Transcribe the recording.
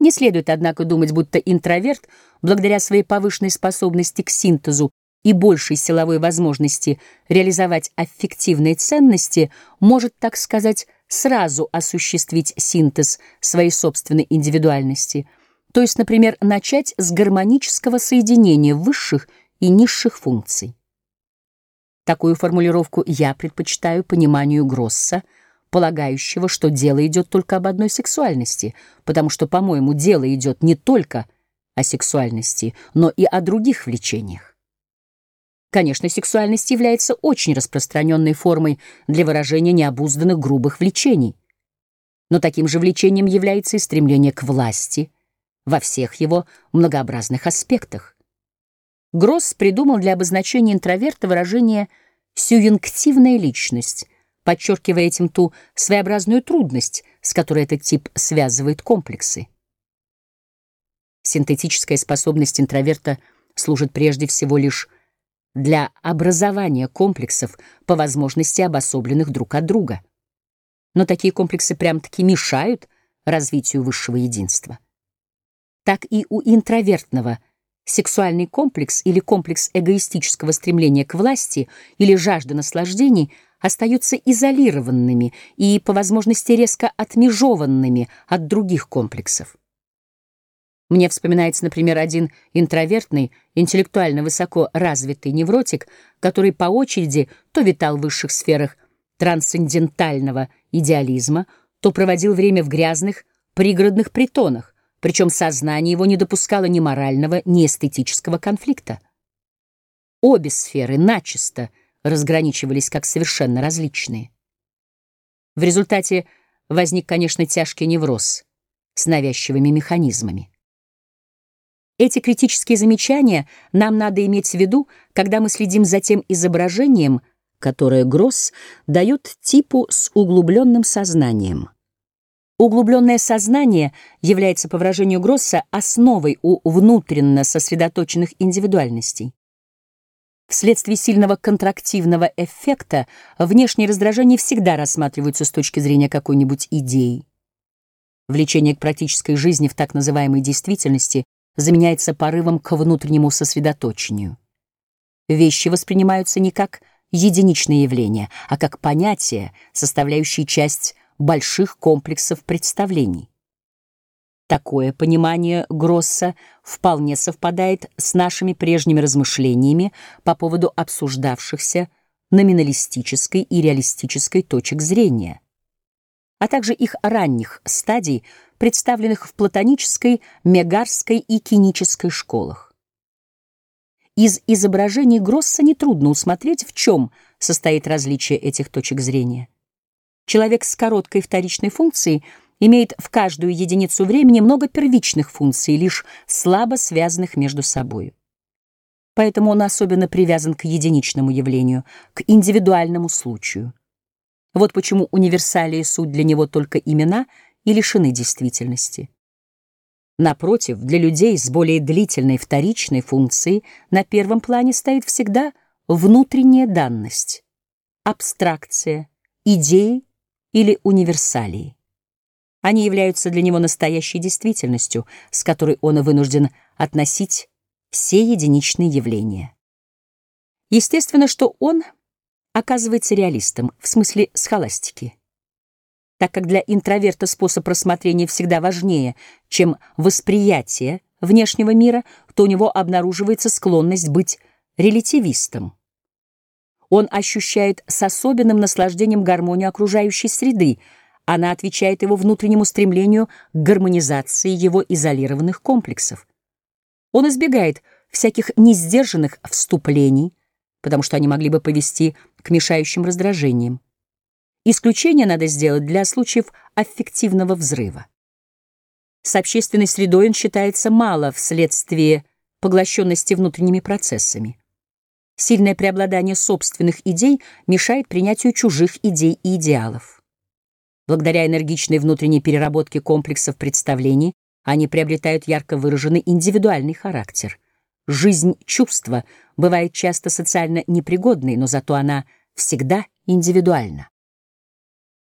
Не следует, однако, думать, будто интроверт, благодаря своей повышенной способности к синтезу и большей силовой возможности реализовать аффективные ценности, может, так сказать, сразу осуществить синтез своей собственной индивидуальности, то есть, например, начать с гармонического соединения высших и низших функций. Такую формулировку я предпочитаю пониманию Гросса, полагающего, что дело идет только об одной сексуальности, потому что, по-моему, дело идет не только о сексуальности, но и о других влечениях. Конечно, сексуальность является очень распространенной формой для выражения необузданных грубых влечений. Но таким же влечением является и стремление к власти во всех его многообразных аспектах. Гросс придумал для обозначения интроверта выражение «сююнктивная личность», подчеркивая этим ту своеобразную трудность, с которой этот тип связывает комплексы. Синтетическая способность интроверта служит прежде всего лишь для образования комплексов, по возможности обособленных друг от друга. Но такие комплексы прям-таки мешают развитию высшего единства. Так и у интровертного сексуальный комплекс или комплекс эгоистического стремления к власти или жажда наслаждений остаются изолированными и, по возможности, резко отмежеванными от других комплексов. Мне вспоминается, например, один интровертный, интеллектуально высоко развитый невротик, который по очереди то витал в высших сферах трансцендентального идеализма, то проводил время в грязных пригородных притонах, причем сознание его не допускало ни морального, ни эстетического конфликта. Обе сферы начисто разграничивались как совершенно различные. В результате возник, конечно, тяжкий невроз с навязчивыми механизмами. Эти критические замечания нам надо иметь в виду, когда мы следим за тем изображением, которое Гросс дает типу с углубленным сознанием. Углубленное сознание является, по выражению Гросса, основой у внутренно сосредоточенных индивидуальностей. Вследствие сильного контрактивного эффекта внешние раздражения всегда рассматриваются с точки зрения какой-нибудь идеи. Влечение к практической жизни в так называемой действительности заменяется порывом к внутреннему сосредоточению. Вещи воспринимаются не как единичные явления, а как понятия, составляющие часть больших комплексов представлений. Такое понимание Гросса вполне совпадает с нашими прежними размышлениями по поводу обсуждавшихся номиналистической и реалистической точек зрения, а также их ранних стадий представленных в платонической, мегарской и кинической школах. Из изображений Гросса нетрудно усмотреть, в чем состоит различие этих точек зрения. Человек с короткой вторичной функцией имеет в каждую единицу времени много первичных функций, лишь слабо связанных между собой. Поэтому он особенно привязан к единичному явлению, к индивидуальному случаю. Вот почему универсалии суть для него только имена — и лишены действительности. Напротив, для людей с более длительной вторичной функцией на первом плане стоит всегда внутренняя данность, абстракция, идеи или универсалии. Они являются для него настоящей действительностью, с которой он вынужден относить все единичные явления. Естественно, что он оказывается реалистом, в смысле схоластики. Так как для интроверта способ рассмотрения всегда важнее, чем восприятие внешнего мира, то у него обнаруживается склонность быть релятивистом. Он ощущает с особенным наслаждением гармонию окружающей среды, она отвечает его внутреннему стремлению к гармонизации его изолированных комплексов. Он избегает всяких несдержанных вступлений, потому что они могли бы повести к мешающим раздражениям. Исключение надо сделать для случаев аффективного взрыва. С общественной средой он считается мало вследствие поглощенности внутренними процессами. Сильное преобладание собственных идей мешает принятию чужих идей и идеалов. Благодаря энергичной внутренней переработке комплексов представлений они приобретают ярко выраженный индивидуальный характер. Жизнь чувства бывает часто социально непригодной, но зато она всегда индивидуальна.